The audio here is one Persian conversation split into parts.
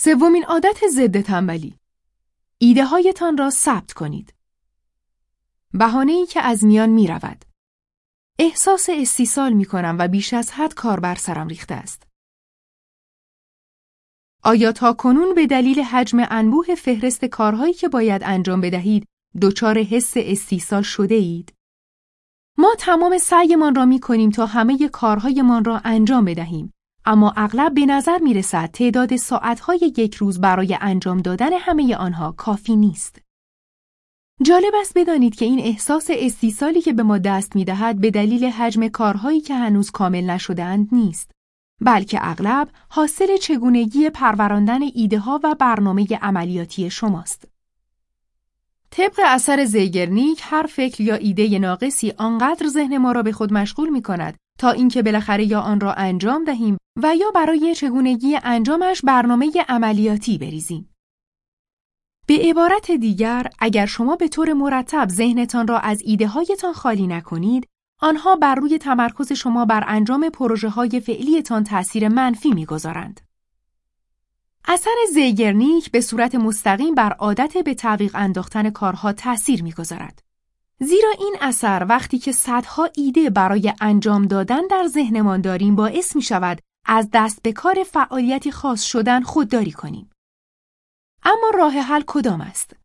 سومین عادت ضد تنبلی ایده هایتان را ثبت کنید. بهانه ای که از میان می رود. احساس استیصال می کنم و بیش از حد کار بر سرم ریخته است. آیا تا کنون به دلیل حجم انبوه فهرست کارهایی که باید انجام بدهید دچار حس استیصال شده اید؟ ما تمام سعیمان را می کنیم تا همه کارهایمان را انجام بدهیم اما اغلب به نظر می رسد تعداد ساعتهای یک روز برای انجام دادن همه آنها کافی نیست. جالب است بدانید که این احساس استیصالی که به ما دست می دهد به دلیل حجم کارهایی که هنوز کامل نشدهاند نیست. بلکه اغلب حاصل چگونگی پروراندن ایده ها و برنامه عملیاتی شماست. طبق اثر زیگرنیک هر فکر یا ایده ناقصی آنقدر ذهن ما را به خود مشغول می کند تا اینکه بالاخره یا آن را انجام دهیم و یا برای چگونگی انجامش برنامه عملیاتی بریزیم. به عبارت دیگر اگر شما به طور مرتب ذهنتان را از ایده هایتان خالی نکنید آنها بر روی تمرکز شما بر انجام پروژه های فعلیتان تأثیر منفی می‌گذارند. اثر زیگرنیک به صورت مستقیم بر عادت به تعویق انداختن کارها تأثیر می‌گذارد. زیرا این اثر وقتی که صدها ایده برای انجام دادن در ذهنمان داریم باعث می شود از دست به کار فعالیتی خاص شدن خودداری کنیم. اما راه حل کدام است؟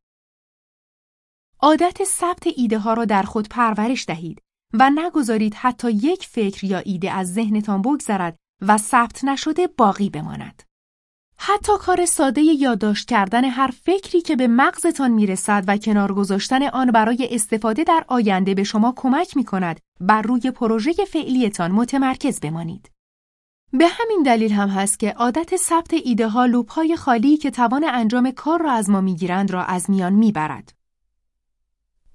عادت ثبت ایده ها را در خود پرورش دهید و نگذارید حتی یک فکر یا ایده از ذهنتان بگذرد و ثبت نشده باقی بماند. حتی کار ساده یادداشت کردن هر فکری که به مغزتان می‌رسد و کنار گذاشتن آن برای استفاده در آینده به شما کمک می کند بر روی پروژه فعلیتان متمرکز بمانید. به همین دلیل هم هست که عادت ثبت ایده ها لوپ های خالی که توان انجام کار را از ما می‌گیرند را از میان می‌برد.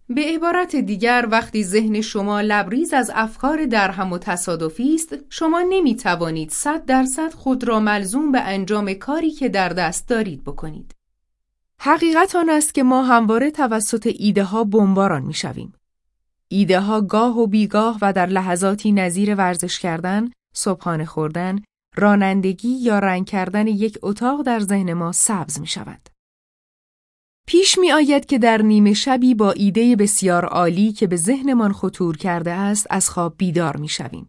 به عبارت دیگر وقتی ذهن شما لبریز از افکار درهم و تصادفی است شما نمی توانید صد درصد خود را ملزوم به انجام کاری که در دست دارید بکنید. حقیقت آن است که ما همواره توسط ایده ها بمباران می شویم. ایده ها گاه و بیگاه و در لحظاتی نظیر ورزش کردن، صبحانه خوردن، رانندگی یا رنگ کردن یک اتاق در ذهن ما سبز می شود. پیش می آید که در نیمه شبی با ایده بسیار عالی که به ذهنمان خطور کرده است از خواب بیدار می شویم.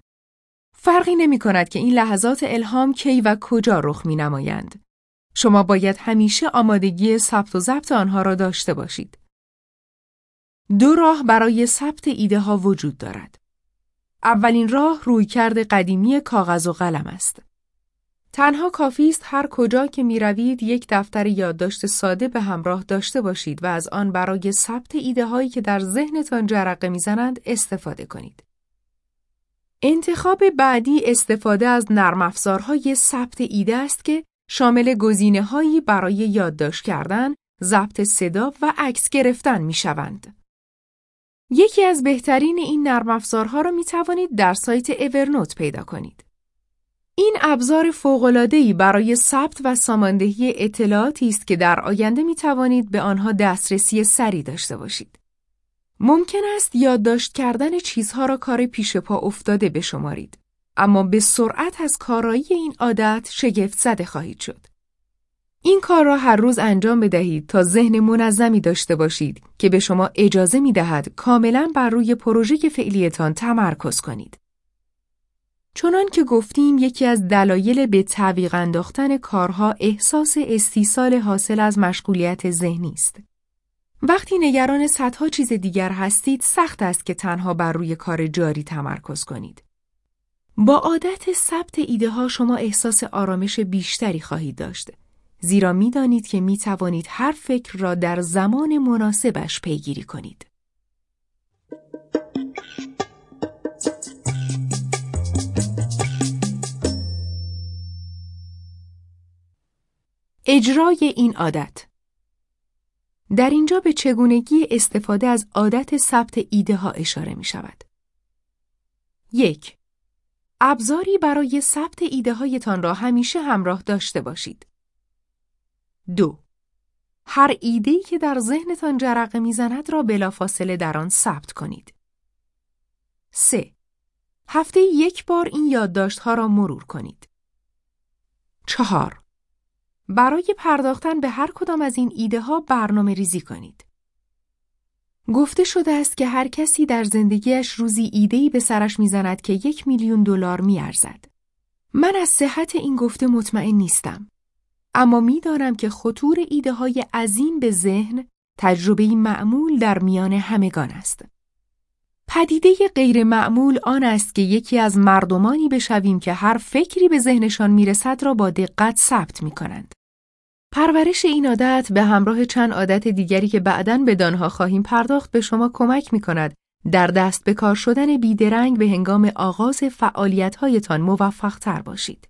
فرقی نمی کند که این لحظات الهام کی و کجا رخ می نمایند. شما باید همیشه آمادگی ثبت و ضبط آنها را داشته باشید. دو راه برای ثبت ایده ها وجود دارد. اولین راه رویکرد قدیمی کاغذ و قلم است. تنها کافی است هر کجا که می روید یک دفتر یادداشت ساده به همراه داشته باشید و از آن برای ثبت ایده هایی که در ذهنتان جرقه می‌زنند استفاده کنید. انتخاب بعدی استفاده از نرم افزارهای ثبت ایده است که شامل گزینه هایی برای یادداشت کردن، ضبط صدا و عکس گرفتن می شوند. یکی از بهترین این نرم افزارها را می توانید در سایت اورنوت پیدا کنید. این ابزار فوق‌العاده‌ای برای ثبت و ساماندهی اطلاعاتی است که در آینده می توانید به آنها دسترسی سری داشته باشید. ممکن است یادداشت کردن چیزها را کار پیش پا افتاده بشمارید، اما به سرعت از کارایی این عادت شگفت زده خواهید شد. این کار را هر روز انجام بدهید تا ذهن منظمی داشته باشید که به شما اجازه می دهد کاملا بر روی پروژه فعلیتان تمرکز کنید. چنان که گفتیم یکی از دلایل به تعویق انداختن کارها احساس استیصال حاصل از مشغولیت ذهنی است. وقتی نگران صدها چیز دیگر هستید سخت است که تنها بر روی کار جاری تمرکز کنید. با عادت ثبت ایده ها شما احساس آرامش بیشتری خواهید داشت. زیرا می‌دانید که می توانید هر فکر را در زمان مناسبش پیگیری کنید. اجرای این عادت در اینجا به چگونگی استفاده از عادت ثبت ایده ها اشاره می شود. یک ابزاری برای ثبت ایده هایتان را همیشه همراه داشته باشید. دو هر ایده که در ذهنتان جرقه می‌زند را بلافاصله در آن ثبت کنید. سه هفته یک بار این یادداشت ها را مرور کنید. چهار برای پرداختن به هر کدام از این ایده ها برنامه ریزی کنید. گفته شده است که هر کسی در زندگیش روزی ایده‌ای به سرش می‌زند که یک میلیون دلار میارزد. من از صحت این گفته مطمئن نیستم. اما می‌دانم که خطور ایده های عظیم به ذهن تجربه معمول در میان همگان است. پدیده غیر معمول آن است که یکی از مردمانی بشویم که هر فکری به ذهنشان می‌رسد را با دقت ثبت می کنند. پرورش این عادت به همراه چند عادت دیگری که بعداً به دانها خواهیم پرداخت به شما کمک می کند در دست به کار شدن بیدرنگ به هنگام آغاز فعالیت‌هایتان موفق تر باشید.